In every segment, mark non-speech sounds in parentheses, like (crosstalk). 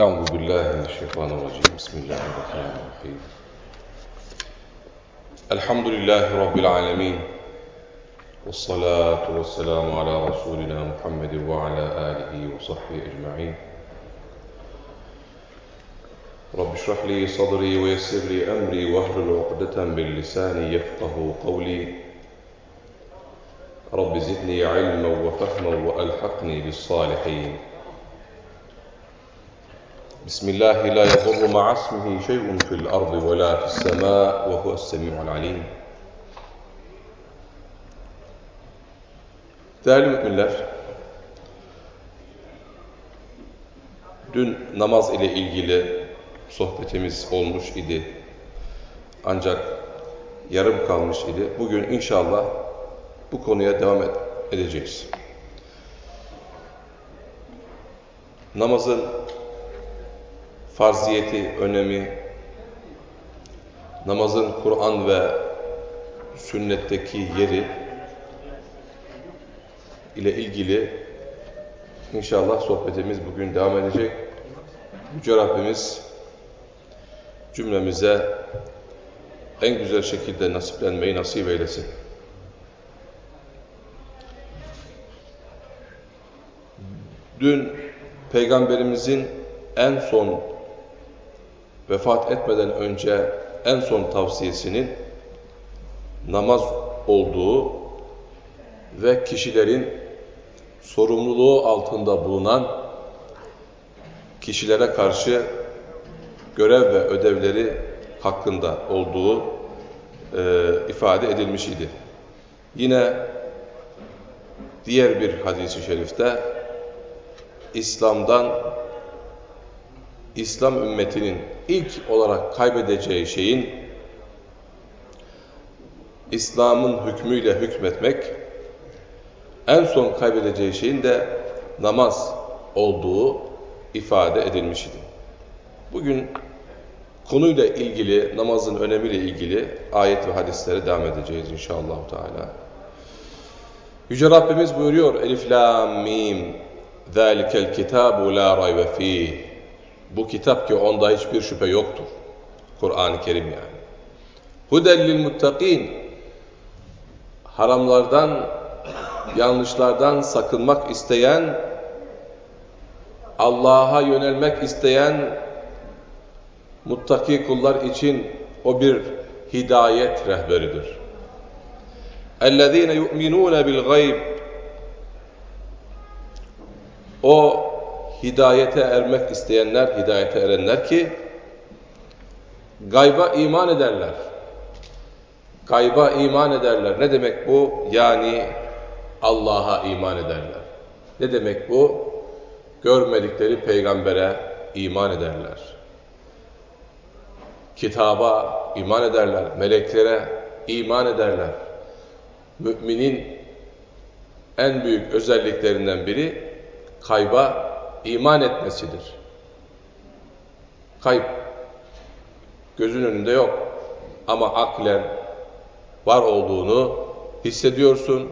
أعوذ بالله من الشيطان الرجيم. بسم الله الرحمن الرحيم. الحمد لله رب العالمين والصلاة والسلام على رسولنا محمد وعلى آله وصحبه أجمعين. رب اشرح لي صدري ويسر لي أمري واحلل عقدة من لساني يفقه قولي. رب زدني علما وفهما وألحقني بالصالحين. بسم الله لا يضر مع اسمه شيء في الأرض ولا في السماء وهو السميع العليم Değerli müminler, dün namaz ile ilgili sohbetimiz olmuş idi. Ancak yarım kalmış idi. Bugün inşallah bu konuya devam edeceğiz. Namazın farziyeti, önemi, namazın Kur'an ve sünnetteki yeri ile ilgili inşallah sohbetimiz bugün devam edecek. Yüce Rabbimiz cümlemize en güzel şekilde nasiplenmeyi nasip eylesin. Dün Peygamberimizin en son vefat etmeden önce en son tavsiyesinin namaz olduğu ve kişilerin sorumluluğu altında bulunan kişilere karşı görev ve ödevleri hakkında olduğu e, ifade edilmiş idi. Yine diğer bir hadisi şerifte İslam'dan İslam ümmetinin ilk olarak kaybedeceği şeyin İslam'ın hükmüyle hükmetmek, en son kaybedeceği şeyin de namaz olduğu ifade edilmiş idi. Bugün konuyla ilgili, namazın önemiyle ilgili ayet ve hadislere devam edeceğiz inşallah Teala. Yüce Rabbimiz buyuruyor Elif Lam Mim Zalikel kitabu la raybe fih bu kitap ki onda hiçbir şüphe yoktur. Kur'an-ı Kerim yani. Hudellil muttakin haramlardan, yanlışlardan sakınmak isteyen, Allah'a yönelmek isteyen muttaki kullar için o bir hidayet rehberidir. اَلَّذ۪ينَ يُؤْمِنُونَ بِالْغَيْبِ O hidayete ermek isteyenler, hidayete erenler ki gayba iman ederler. Gayba iman ederler. Ne demek bu? Yani Allah'a iman ederler. Ne demek bu? Görmedikleri peygambere iman ederler. Kitaba iman ederler. Meleklere iman ederler. Müminin en büyük özelliklerinden biri kayba iman etmesidir. Kayıp gözün önünde yok ama aklen var olduğunu hissediyorsun,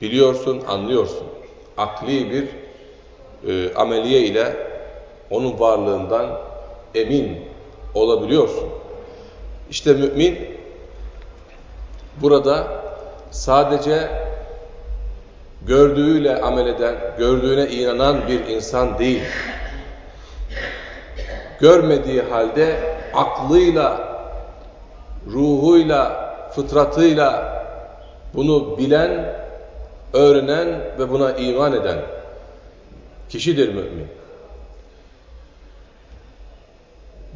biliyorsun, anlıyorsun. Akli bir e, ameliye ile onun varlığından emin olabiliyorsun. İşte mümin burada sadece gördüğüyle amel eden, gördüğüne inanan bir insan değil. Görmediği halde aklıyla, ruhuyla, fıtratıyla bunu bilen, öğrenen ve buna iman eden kişidir mümin.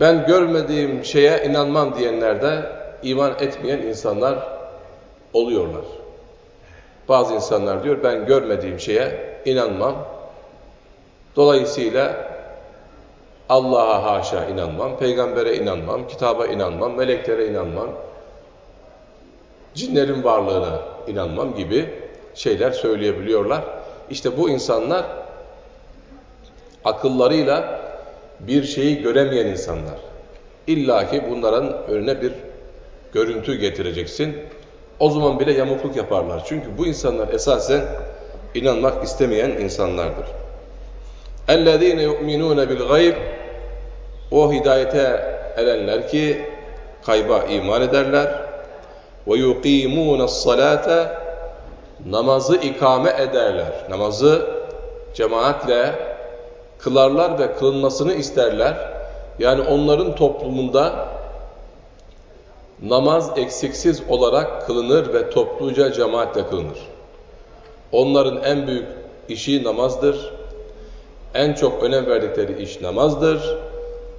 Ben görmediğim şeye inanmam diyenler de iman etmeyen insanlar oluyorlar. Bazı insanlar diyor ben görmediğim şeye inanmam. Dolayısıyla Allah'a haşa inanmam, peygambere inanmam, kitaba inanmam, meleklere inanmam, cinlerin varlığına inanmam gibi şeyler söyleyebiliyorlar. İşte bu insanlar akıllarıyla bir şeyi göremeyen insanlar. İlla ki bunların önüne bir görüntü getireceksin o zaman bile yamukluk yaparlar. Çünkü bu insanlar esasen inanmak istemeyen insanlardır. اَلَّذ۪ينَ يُؤْمِنُونَ بِالْغَيْبِ O hidayete erenler ki kayba iman ederler. وَيُقِيمُونَ الصَّلَاةَ Namazı ikame ederler. Namazı cemaatle kılarlar ve kılınmasını isterler. Yani onların toplumunda namaz eksiksiz olarak kılınır ve topluca cemaatle kılınır. Onların en büyük işi namazdır. En çok önem verdikleri iş namazdır.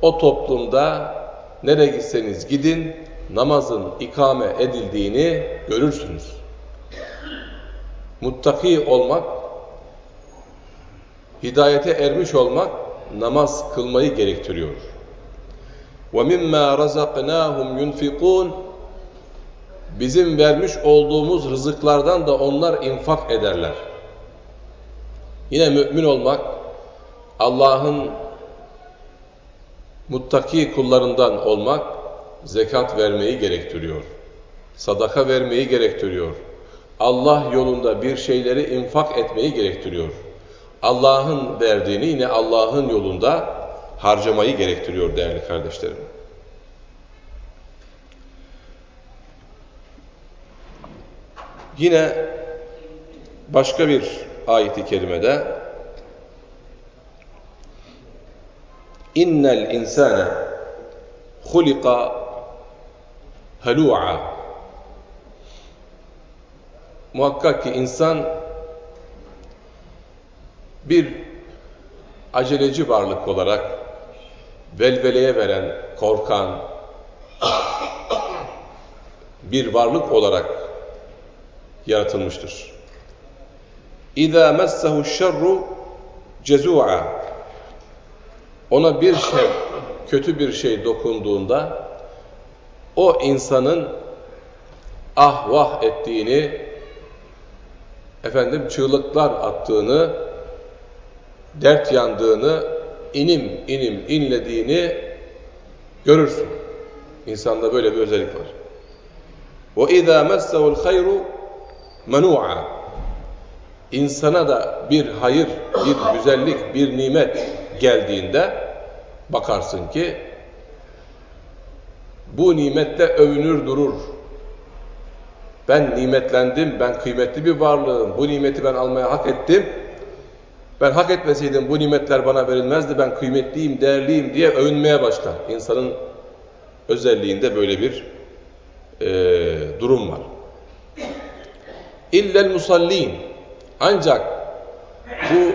O toplumda nereye gitseniz gidin namazın ikame edildiğini görürsünüz. Muttaki olmak, hidayete ermiş olmak namaz kılmayı gerektiriyor. وَمِمَّا رَزَقْنَاهُمْ يُنْفِقُونَ Bizim vermiş olduğumuz rızıklardan da onlar infak ederler. Yine mümin olmak, Allah'ın muttaki kullarından olmak, zekat vermeyi gerektiriyor. Sadaka vermeyi gerektiriyor. Allah yolunda bir şeyleri infak etmeyi gerektiriyor. Allah'ın verdiğini yine Allah'ın yolunda harcamayı gerektiriyor değerli kardeşlerim. Yine başka bir ayeti kerimede innel insane hulika halu'a muhakkak ki insan bir aceleci varlık olarak velveleye veren, korkan bir varlık olarak yaratılmıştır. İza messehu şerru cezu'a ona bir şey, kötü bir şey dokunduğunda o insanın ah vah ettiğini, efendim çığlıklar attığını, dert yandığını, inim inim inlediğini görürsün. İnsanda böyle bir özellik var. وَاِذَا مَسَّهُ الْخَيْرُ مَنُوعًا İnsana da bir hayır, bir güzellik, bir nimet geldiğinde bakarsın ki bu nimette övünür durur. Ben nimetlendim, ben kıymetli bir varlığım, bu nimeti ben almaya hak ettim. ben hak etmeseydim bu nimetler bana verilmezdi, ben kıymetliyim, değerliyim diye övünmeye başlar. İnsanın özelliğinde böyle bir e, durum var. İllel musallin. Ancak bu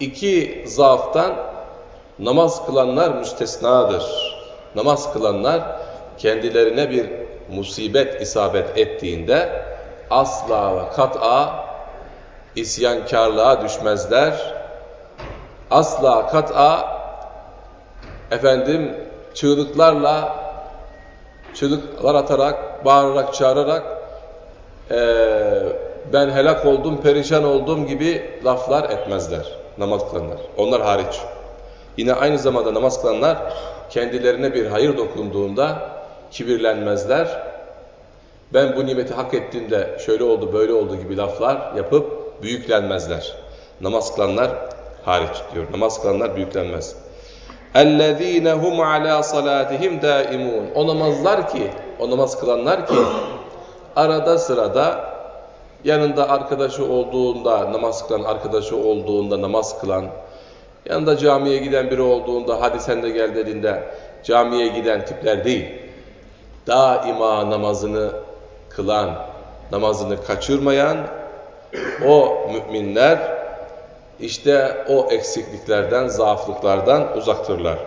iki zaaftan namaz kılanlar müstesnadır. Namaz kılanlar kendilerine bir musibet isabet ettiğinde asla ve kat'a isyankarlığa düşmezler. Asla kat'a efendim çığlıklarla çığlıklar atarak, bağırarak, çağırarak e, ben helak oldum, perişan oldum gibi laflar etmezler namaz kılanlar. Onlar hariç. Yine aynı zamanda namaz kılanlar kendilerine bir hayır dokunduğunda kibirlenmezler. Ben bu nimeti hak ettiğimde şöyle oldu, böyle oldu gibi laflar yapıp büyüklenmezler. Namaz kılanlar hariç diyor. Namaz kılanlar büyüklenmez. اَلَّذ۪ينَ هُمْ عَلَى صَلَاتِهِمْ دَائِمُونَ O namazlar ki, o namaz kılanlar ki (clears throat) arada sırada yanında arkadaşı olduğunda, namaz kılan arkadaşı olduğunda namaz kılan, yanında camiye giden biri olduğunda hadi sen de gel dediğinde camiye giden tipler değil. Daima namazını kılan, namazını kaçırmayan, o müminler işte o eksikliklerden, zaaflıklardan uzaktırlar.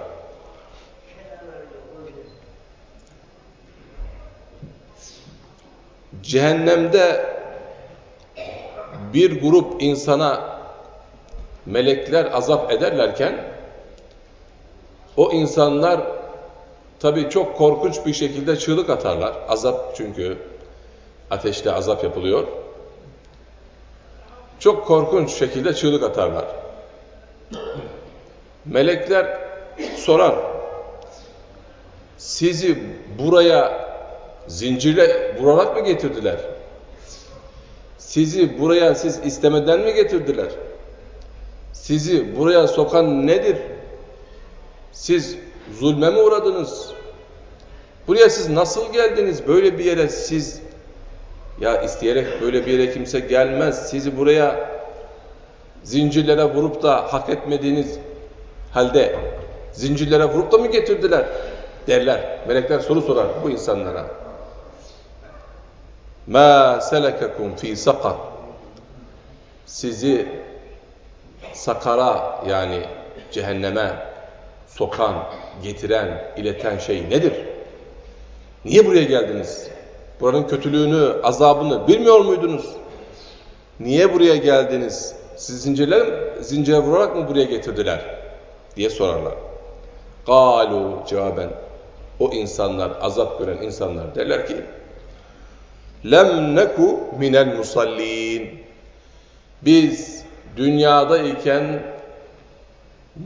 Cehennemde bir grup insana melekler azap ederlerken o insanlar tabi çok korkunç bir şekilde çığlık atarlar. Azap çünkü ateşte azap yapılıyor çok korkunç şekilde çığlık atarlar. Melekler sorar, sizi buraya zincirle vurarak mı getirdiler? Sizi buraya siz istemeden mi getirdiler? Sizi buraya sokan nedir? Siz zulme mi uğradınız? Buraya siz nasıl geldiniz? Böyle bir yere siz ya isteyerek böyle bir yere kimse gelmez. Sizi buraya zincirlere vurup da hak etmediğiniz halde zincirlere vurup da mı getirdiler? Derler. Melekler soru sorar bu insanlara. Ma selekekum fi sakar. Sizi sakara yani cehenneme sokan, getiren, ileten şey nedir? Niye buraya geldiniz? Buranın kötülüğünü, azabını bilmiyor muydunuz? Niye buraya geldiniz? Siz zincirler, zincire vurarak mı buraya getirdiler? diye sorarlar. Galu cevaben o insanlar, azap gören insanlar derler ki lem neku minel musallin biz dünyadayken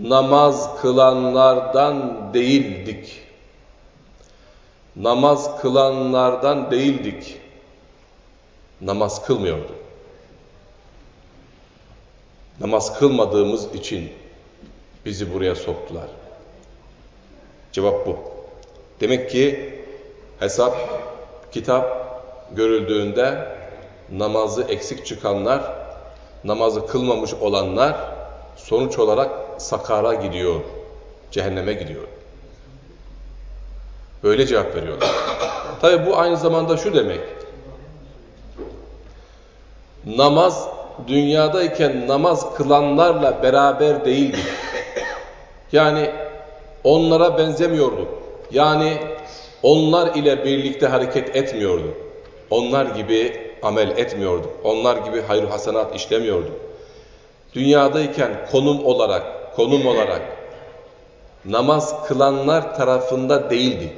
namaz kılanlardan değildik. Namaz kılanlardan değildik. Namaz kılmıyordu. Namaz kılmadığımız için bizi buraya soktular. Cevap bu. Demek ki hesap, kitap görüldüğünde namazı eksik çıkanlar, namazı kılmamış olanlar sonuç olarak sakara gidiyor, cehenneme gidiyor. Böyle cevap veriyorlar. Tabi bu aynı zamanda şu demek. Namaz dünyadayken namaz kılanlarla beraber değildik. Yani onlara benzemiyorduk. Yani onlar ile birlikte hareket etmiyorduk. Onlar gibi amel etmiyorduk. Onlar gibi hayır hasenat işlemiyorduk. Dünyadayken konum olarak, konum olarak namaz kılanlar tarafında değildik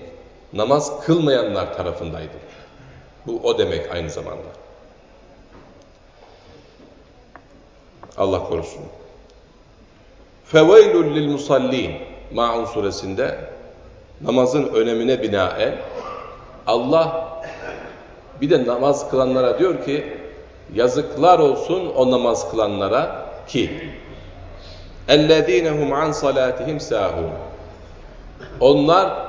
Namaz kılmayanlar tarafındaydık. Bu o demek aynı zamanda. Allah korusun. فَوَيْلُ لِلْمُصَلِّينَ Ma'un suresinde namazın önemine binaen Allah bir de namaz kılanlara diyor ki yazıklar olsun o namaz kılanlara ki اَلَّذ۪ينَ هُمْ عَنْ صَلَاتِهِمْ سَاهُونَ Onlar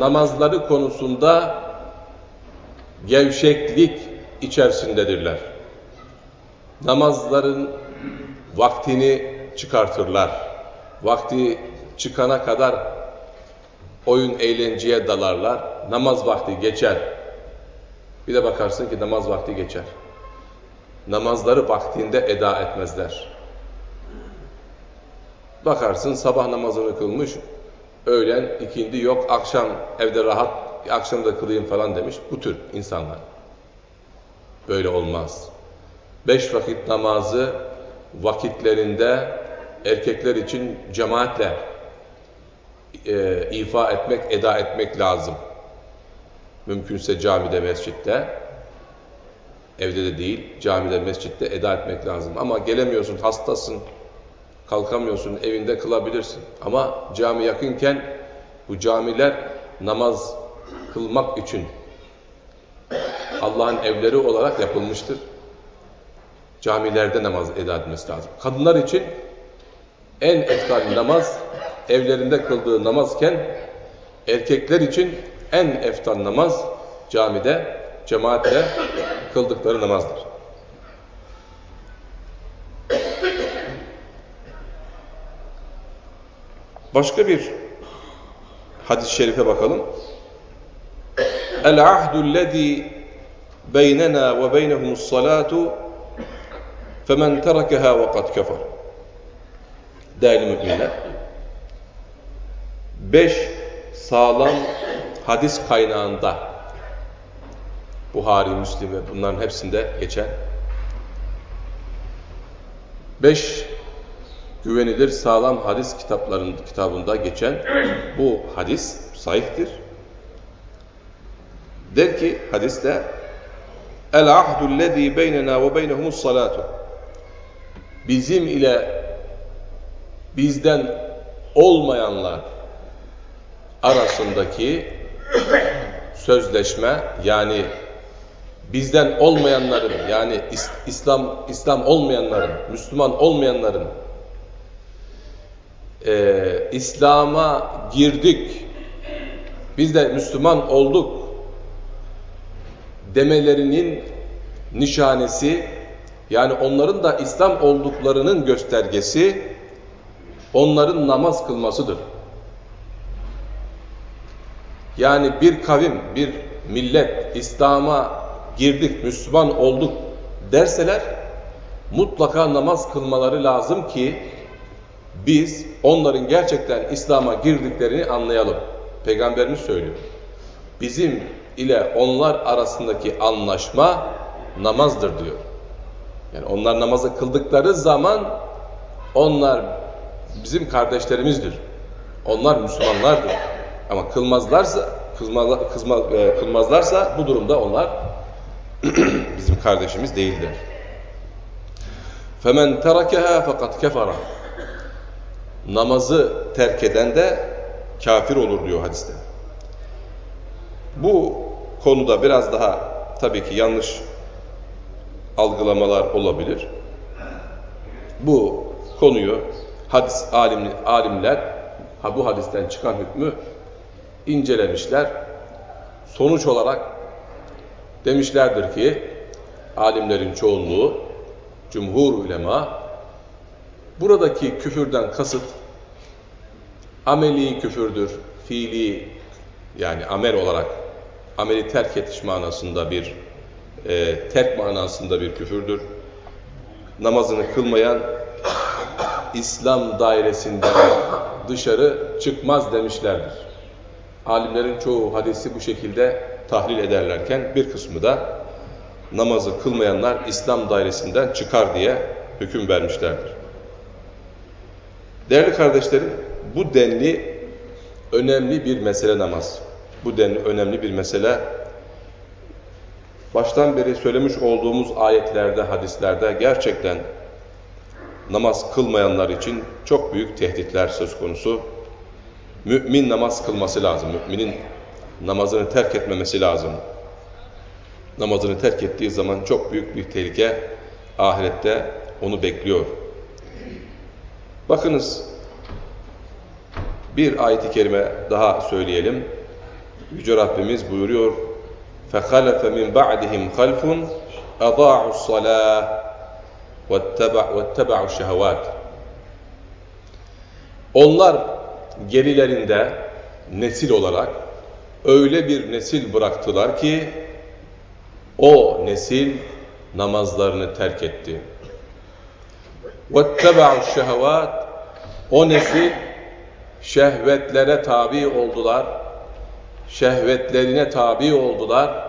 namazları konusunda gevşeklik içerisindedirler. Namazların vaktini çıkartırlar. Vakti çıkana kadar oyun eğlenceye dalarlar. Namaz vakti geçer. Bir de bakarsın ki namaz vakti geçer. Namazları vaktinde eda etmezler. Bakarsın sabah namazını kılmış, öğlen, ikindi yok, akşam evde rahat, akşam da kılayım falan demiş. Bu tür insanlar. Böyle olmaz. Beş vakit namazı vakitlerinde erkekler için cemaatle e, ifa etmek, eda etmek lazım. Mümkünse camide, mescitte, evde de değil, camide, mescitte eda etmek lazım. Ama gelemiyorsun, hastasın, kalkamıyorsun, evinde kılabilirsin. Ama cami yakınken bu camiler namaz kılmak için Allah'ın evleri olarak yapılmıştır. Camilerde namaz eda etmesi lazım. Kadınlar için en eftal namaz evlerinde kıldığı namazken erkekler için en eftal namaz camide, cemaatle kıldıkları namazdır. Başka bir hadis-i şerife bakalım. El-ahdu lezî beynena ve beynehumus salatu femen terekeha ve kad kefer. Değerli müminler, beş sağlam hadis kaynağında Buhari, Müslim ve bunların hepsinde geçen beş güvenilir sağlam hadis kitapların kitabında geçen bu hadis sahihtir. Der ki hadiste El ahdu lezî beynena ve beynehumus salatu Bizim ile bizden olmayanlar arasındaki sözleşme yani bizden olmayanların yani İslam İslam olmayanların, Müslüman olmayanların e, İslam'a girdik, biz de Müslüman olduk demelerinin nişanesi, yani onların da İslam olduklarının göstergesi, onların namaz kılmasıdır. Yani bir kavim, bir millet İslam'a girdik, Müslüman olduk derseler mutlaka namaz kılmaları lazım ki biz onların gerçekten İslam'a girdiklerini anlayalım. Peygamberimiz söylüyor. Bizim ile onlar arasındaki anlaşma namazdır diyor. Yani onlar namazı kıldıkları zaman onlar bizim kardeşlerimizdir. Onlar Müslümanlardır. Ama kılmazlarsa kılmazlar, kızma, e, kılmazlarsa bu durumda onlar (clears throat) bizim kardeşimiz değildir. فَمَنْ تَرَكَهَا فَقَدْ كَفَرَ Namazı terk eden de kafir olur diyor hadiste. Bu konuda biraz daha tabii ki yanlış algılamalar olabilir. Bu konuyu hadis alim, alimler ha bu hadisten çıkan hükmü incelemişler. Sonuç olarak demişlerdir ki alimlerin çoğunluğu cumhur ulema buradaki küfürden kasıt ameli küfürdür, fiili yani amel olarak ameli terk etiş manasında bir e, terk manasında bir küfürdür. Namazını kılmayan İslam dairesinden dışarı çıkmaz demişlerdir. Alimlerin çoğu hadisi bu şekilde tahlil ederlerken bir kısmı da namazı kılmayanlar İslam dairesinden çıkar diye hüküm vermişlerdir. Değerli kardeşlerim, bu denli önemli bir mesele namaz. Bu denli önemli bir mesele. Baştan beri söylemiş olduğumuz ayetlerde, hadislerde gerçekten namaz kılmayanlar için çok büyük tehditler söz konusu. Mümin namaz kılması lazım. Müminin namazını terk etmemesi lazım. Namazını terk ettiği zaman çok büyük bir tehlike ahirette onu bekliyor. Bakınız bir ayet-i kerime daha söyleyelim. Yüce Rabbimiz buyuruyor فَخَلَفَ مِنْ بَعْدِهِمْ خَلْفٌ اَضَاعُوا الصَّلَاةِ وَاتَّبَعُوا الشَّهَوَاتِ Onlar gerilerinde nesil olarak öyle bir nesil bıraktılar ki o nesil namazlarını terk etti. وَاتَّبَعُوا الشَّهَوَاتِ O nesil şehvetlere tabi oldular. Şehvetlerine tabi oldular.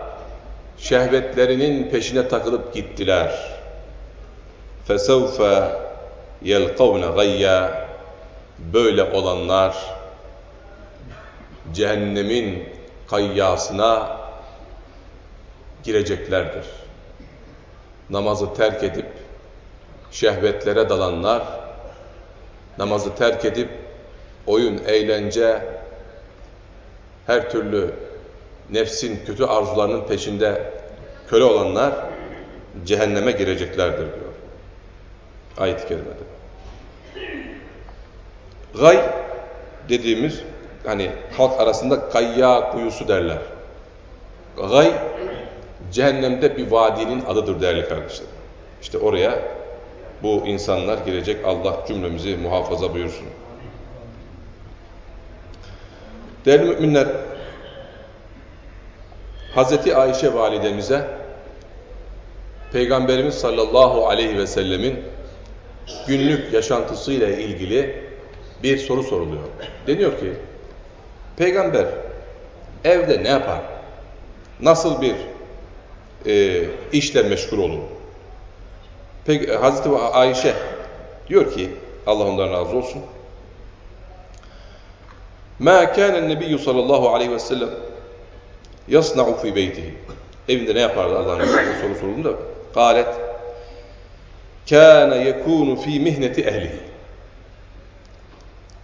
Şehvetlerinin peşine takılıp gittiler. فَسَوْفَ يَلْقَوْنَ غَيَّا Böyle olanlar cehennemin kayyasına gireceklerdir. Namazı terk edip şehvetlere dalanlar, namazı terk edip oyun, eğlence, her türlü nefsin kötü arzularının peşinde köle olanlar cehenneme gireceklerdir diyor. Ayet-i kerimede. Gay dediğimiz hani halk arasında kayya kuyusu derler. Gay cehennemde bir vadinin adıdır değerli kardeşler. İşte oraya bu insanlar girecek. Allah cümlemizi muhafaza buyursun. Değerli müminler, Hz. Ayşe validemize Peygamberimiz sallallahu aleyhi ve sellemin günlük yaşantısıyla ilgili bir soru soruluyor. Deniyor ki, Peygamber evde ne yapar? Nasıl bir e, işle meşgul olur? Peki, Hazreti Ayşe diyor ki, Allah ondan razı olsun, Ma kana nebiyyü sallallahu aleyhi ve sellem yasna'u fi beytihi. Evinde ne yapardı Allah'ın Resulü soru sorulduğunda? Galet kana yekunu fi mihneti ehlihi.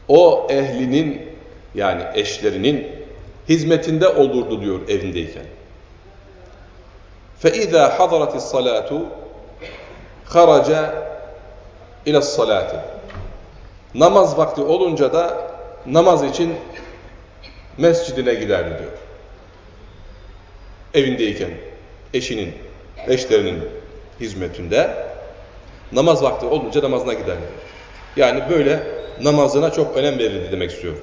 O ehlinin yani eşlerinin hizmetinde olurdu diyor evindeyken. فَاِذَا حَضَرَتِ الصَّلَاةُ haraca ile salati. Namaz vakti olunca da namaz için mescidine giderdi diyor. Evindeyken eşinin, eşlerinin hizmetinde namaz vakti olunca namazına giderdi. Yani böyle namazına çok önem verildi demek istiyor.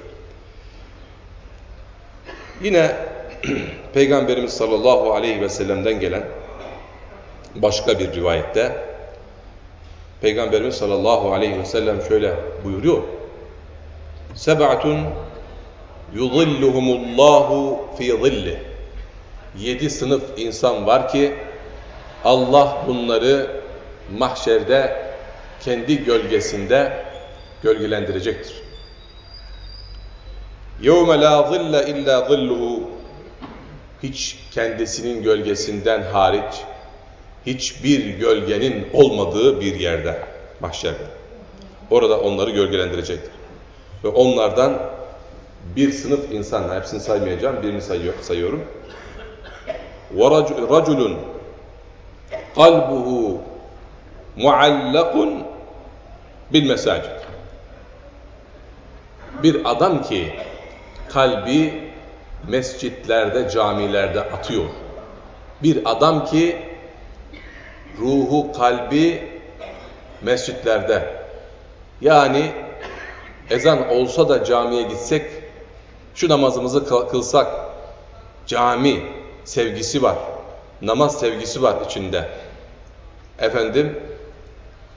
Yine (clears throat) Peygamberimiz sallallahu aleyhi ve sellem'den gelen başka bir rivayette Peygamberimiz sallallahu aleyhi ve sellem şöyle buyuruyor. Seb'atun yuzilluhumullahu fi zilli. Yedi sınıf insan var ki Allah bunları mahşerde kendi gölgesinde gölgelendirecektir. يَوْمَ لَا ظِلَّ اِلَّا ظِلُّهُ Hiç kendisinin gölgesinden hariç hiçbir gölgenin olmadığı bir yerde, mahşerde. Orada onları gölgelendirecektir. Ve onlardan bir sınıf insan, hepsini saymayacağım, birini sayıyor, sayıyorum. وَرَجُلٌ قَلْبُهُ muallakun bil mesacid. Bir adam ki kalbi mescitlerde, camilerde atıyor. Bir adam ki ruhu, kalbi mescitlerde. Yani ezan olsa da camiye gitsek, şu namazımızı kılsak, cami sevgisi var, namaz sevgisi var içinde. Efendim,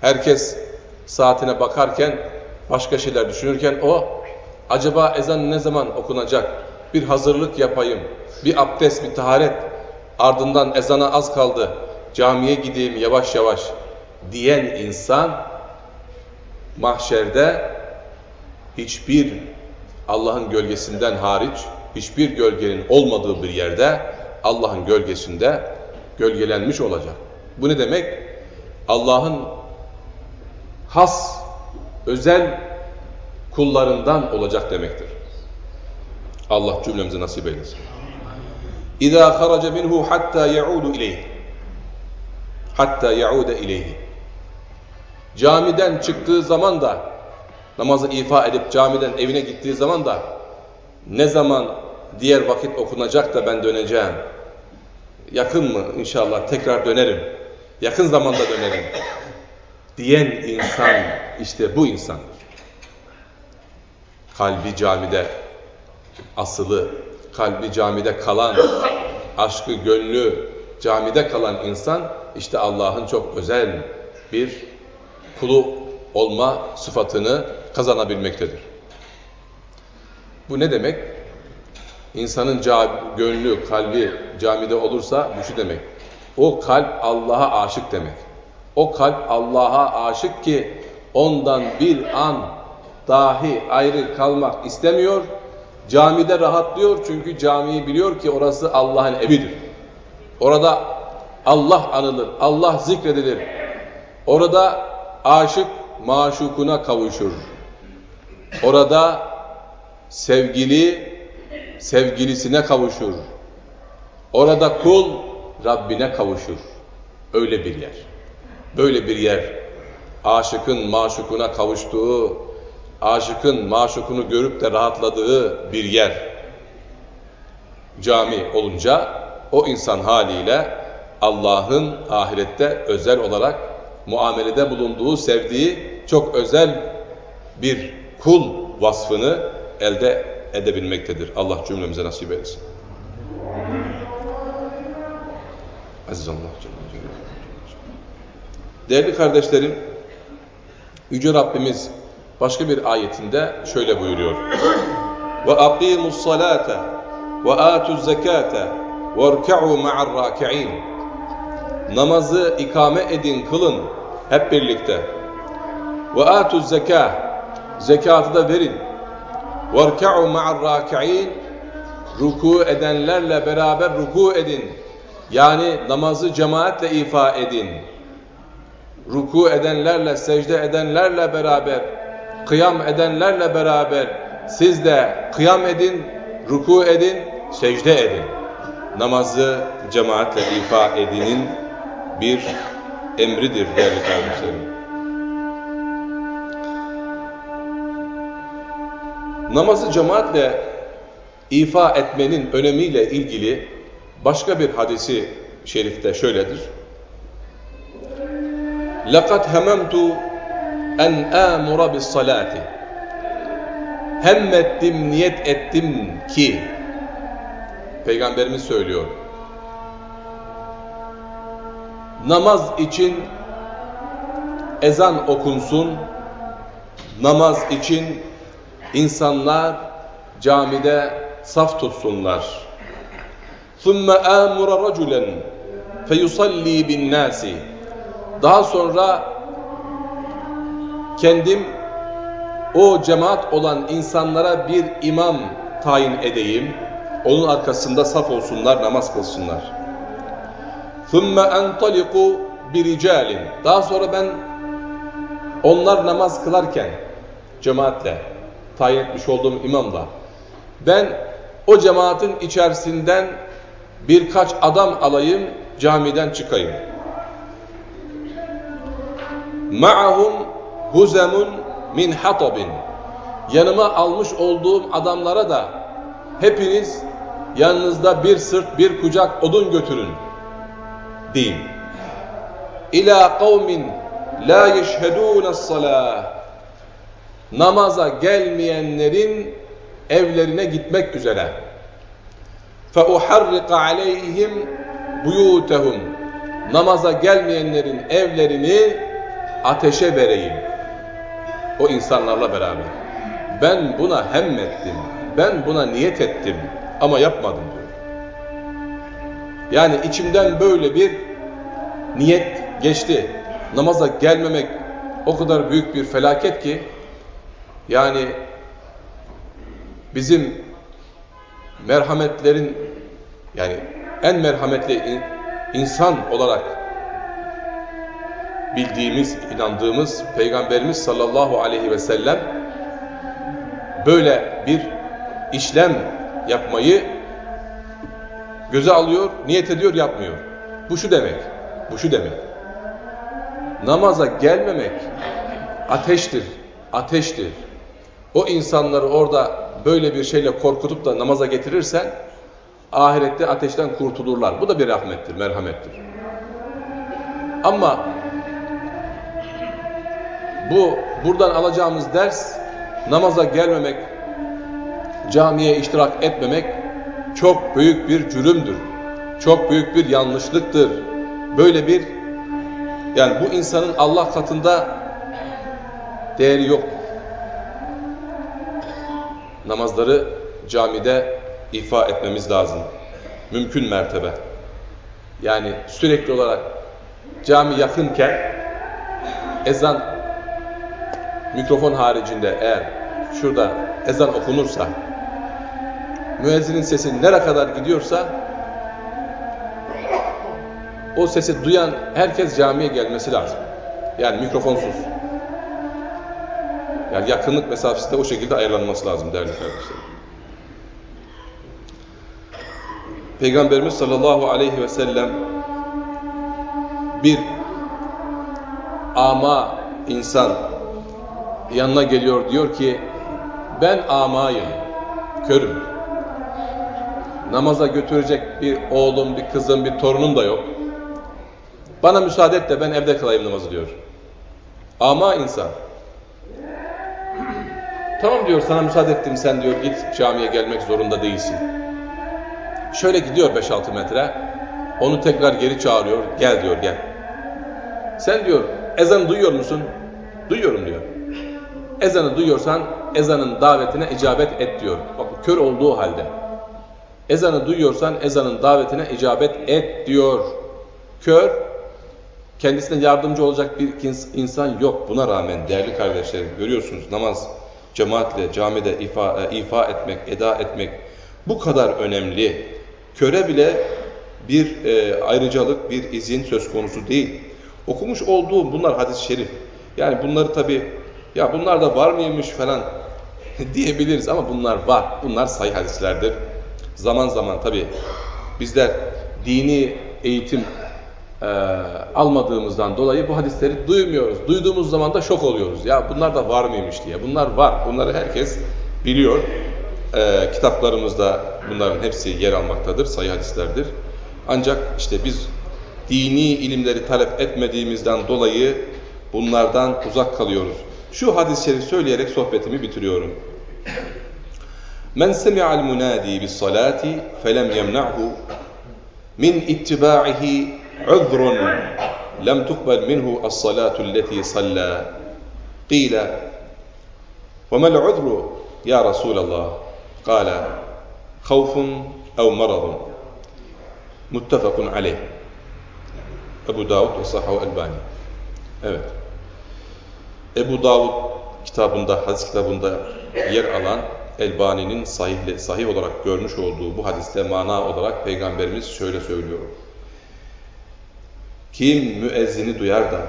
herkes saatine bakarken, başka şeyler düşünürken o, acaba ezan ne zaman okunacak, bir hazırlık yapayım, bir abdest, bir taharet, ardından ezana az kaldı, camiye gideyim yavaş yavaş diyen insan mahşerde hiçbir Allah'ın gölgesinden hariç hiçbir gölgenin olmadığı bir yerde Allah'ın gölgesinde gölgelenmiş olacak. Bu ne demek? Allah'ın has, özel kullarından olacak demektir. Allah cümlemize nasip eylesin. İza haraca minhu hatta yaudu ileyh hatta yaude ileyhi. Camiden çıktığı zaman da namazı ifa edip camiden evine gittiği zaman da ne zaman diğer vakit okunacak da ben döneceğim. Yakın mı inşallah tekrar dönerim. Yakın zamanda dönerim. Diyen insan işte bu insandır. Kalbi camide asılı, kalbi camide kalan, aşkı, gönlü camide kalan insan işte Allah'ın çok özel bir kulu olma sıfatını kazanabilmektedir. Bu ne demek? İnsanın gönlü, kalbi camide olursa bu şu demek. O kalp Allah'a aşık demek. O kalp Allah'a aşık ki ondan bir an dahi ayrı kalmak istemiyor. Camide rahatlıyor çünkü camiyi biliyor ki orası Allah'ın evidir. Orada Allah anılır, Allah zikredilir. Orada aşık maşukuna kavuşur. Orada sevgili sevgilisine kavuşur. Orada kul Rabbine kavuşur. Öyle bir yer. Böyle bir yer. Aşıkın maşukuna kavuştuğu, aşıkın maşukunu görüp de rahatladığı bir yer. Cami olunca o insan haliyle Allah'ın ahirette özel olarak muamelede bulunduğu, sevdiği çok özel bir kul vasfını elde edebilmektedir. Allah cümlemize nasip etsin. Aziz Allah Değerli kardeşlerim, Yüce Rabbimiz başka bir ayetinde şöyle buyuruyor. (clears throat) Ve aqimus salate ve rka'u ma'ar raki'in namazı ikame edin, kılın hep birlikte. Atuz zekâh zekatı da verin. Verka'u ma'ar raki'in ruku edenlerle beraber ruku edin. Yani namazı cemaatle ifa edin. Ruku edenlerle, secde edenlerle beraber, kıyam edenlerle beraber siz de kıyam edin, ruku edin, secde edin Namazı cemaatle ifa edinin bir emridir değerli kardeşlerim. Namazı cemaatle ifa etmenin önemiyle ilgili başka bir hadisi şerifte şöyledir. لَقَدْ هَمَمْتُ en amura bis salati. Hemmettim, niyet ettim ki Peygamberimiz söylüyor. Namaz için ezan okunsun. Namaz için insanlar camide saf tutsunlar. ثُمَّ آمُرَ رَجُلًا فَيُصَلِّي بِالنَّاسِ Daha sonra kendim o cemaat olan insanlara bir imam tayin edeyim. Onun arkasında saf olsunlar, namaz kılsınlar. ثُمَّ أَنْطَلِقُ بِرِجَالٍ Daha sonra ben onlar namaz kılarken cemaatle, tayin etmiş olduğum imamla ben o cemaatin içerisinden birkaç adam alayım, camiden çıkayım. Ma'ahum huzemun min hatabin. Yanıma almış olduğum adamlara da hepiniz yanınızda bir sırt bir kucak odun götürün deyin. İlâ kavmin la yeşhedûne salâh. Namaza gelmeyenlerin evlerine gitmek üzere. فَاُحَرِّقَ عَلَيْهِمْ بُيُوتَهُمْ Namaza gelmeyenlerin evlerini ateşe vereyim. O insanlarla beraber. Ben buna hemmettim. Ben buna niyet ettim. Ama yapmadım diyor. Yani içimden böyle bir niyet geçti. Namaza gelmemek o kadar büyük bir felaket ki yani bizim merhametlerin yani en merhametli insan olarak bildiğimiz, inandığımız Peygamberimiz sallallahu aleyhi ve sellem böyle bir işlem yapmayı göze alıyor, niyet ediyor, yapmıyor. Bu şu demek, bu şu demek. Namaza gelmemek ateştir, ateştir. O insanları orada böyle bir şeyle korkutup da namaza getirirsen ahirette ateşten kurtulurlar. Bu da bir rahmettir, merhamettir. Ama bu buradan alacağımız ders namaza gelmemek, camiye iştirak etmemek çok büyük bir cürümdür. Çok büyük bir yanlışlıktır. Böyle bir yani bu insanın Allah katında değeri yok. Namazları camide ifa etmemiz lazım. Mümkün mertebe. Yani sürekli olarak cami yakınken ezan mikrofon haricinde eğer şurada ezan okunursa müezzinin sesi nereye kadar gidiyorsa o sesi duyan herkes camiye gelmesi lazım. Yani mikrofonsuz. Yani yakınlık mesafesi de o şekilde ayarlanması lazım değerli kardeşlerim. Peygamberimiz sallallahu aleyhi ve sellem bir ama insan yanına geliyor diyor ki ben amayım, körüm. Namaza götürecek bir oğlum, bir kızım, bir torunum da yok. Bana müsaade et de ben evde kalayım namazı diyor. Ama insan. Tamam diyor sana müsaade ettim sen diyor git camiye gelmek zorunda değilsin. Şöyle gidiyor 5-6 metre. Onu tekrar geri çağırıyor. Gel diyor gel. Sen diyor ezan duyuyor musun? Duyuyorum diyor. Ezanı duyuyorsan ezanın davetine icabet et diyor. Bak kör olduğu halde. Ezanı duyuyorsan ezanın davetine icabet et diyor. Kör, kendisine yardımcı olacak bir insan yok. Buna rağmen değerli kardeşlerim görüyorsunuz namaz cemaatle camide ifa, e, ifa etmek, eda etmek bu kadar önemli. Köre bile bir e, ayrıcalık, bir izin söz konusu değil. Okumuş olduğum bunlar hadis-i şerif. Yani bunları tabi ya bunlar da var mıymış falan (laughs) diyebiliriz ama bunlar var. Bunlar sayı hadislerdir. Zaman zaman tabi bizler dini eğitim e, almadığımızdan dolayı bu hadisleri duymuyoruz. Duyduğumuz zaman da şok oluyoruz. Ya bunlar da var mıymış diye. Bunlar var. Bunları herkes biliyor. Ee, kitaplarımızda bunların hepsi yer almaktadır, sayı hadislerdir. Ancak işte biz dini ilimleri talep etmediğimizden dolayı bunlardan uzak kalıyoruz. Şu hadis-i şerif söyleyerek sohbetimi bitiriyorum. من سمع المنادي بالصلاة فلم يمنعه؟ من اتباعه عذر لم تقبل منه الصلاة التي صلى. قيل وما العذر يا رسول الله؟ قال خوف أو مرض. متفق عليه. أبو داود وصحه ألباني Elbani. Evet. Ebu Davud kitabında, hadis kitabında yer alan Elbani'nin sahih, sahih olarak görmüş olduğu bu hadiste mana olarak Peygamberimiz şöyle söylüyor. Kim müezzini duyar da,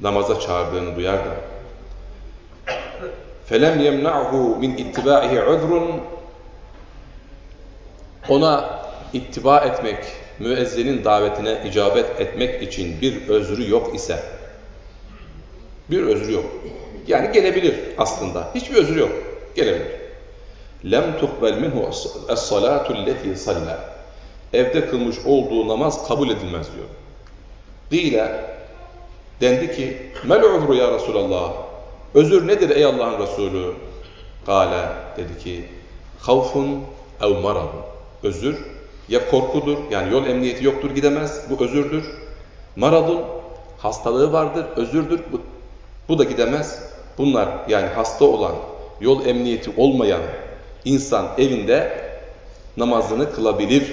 namaza çağırdığını duyar da, فَلَمْ يَمْنَعْهُ مِنْ اِتِّبَاعِهِ عُذْرٌ Ona ittiba etmek, müezzinin davetine icabet etmek için bir özrü yok ise, bir özrü yok. Yani gelebilir aslında. Hiçbir özrü yok. Gelebilir. Lem tukbel minhu es-salatu allati salla. Evde kılmış olduğu namaz kabul edilmez diyor. Dile dendi ki mel uzru ya Resulallah. Özür nedir ey Allah'ın Resulü? Kale dedi ki havfun ev maradun. Özür ya korkudur yani yol emniyeti yoktur gidemez bu özürdür. Maradun hastalığı vardır özürdür bu, bu da gidemez. Bunlar yani hasta olan yol emniyeti olmayan insan evinde namazını kılabilir.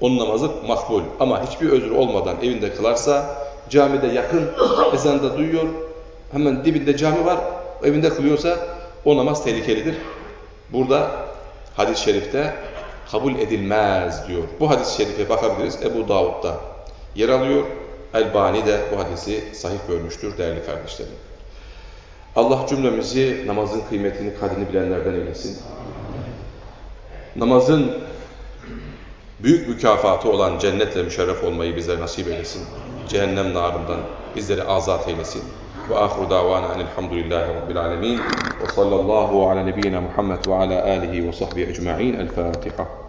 Onun namazı makbul. Ama hiçbir özür olmadan evinde kılarsa camide yakın (coughs) ezanda duyuyor. Hemen dibinde cami var. Evinde kılıyorsa o namaz tehlikelidir. Burada hadis-i şerifte kabul edilmez diyor. Bu hadis-i şerife bakabiliriz. Ebu Davud'da yer alıyor. Elbani de bu hadisi sahih görmüştür değerli kardeşlerim. Allah cümlemizi namazın kıymetini, kadrini bilenlerden eylesin. Namazın büyük mükafatı olan cennetle müşerref olmayı bize nasip eylesin. Cehennem narından bizleri azat eylesin. Ve ahru davana enelhamdülillahi rabbil alemin. Ve sallallahu ala nebiyyina Muhammed ve ala alihi ve sahbihi ecma'in. El Fatiha.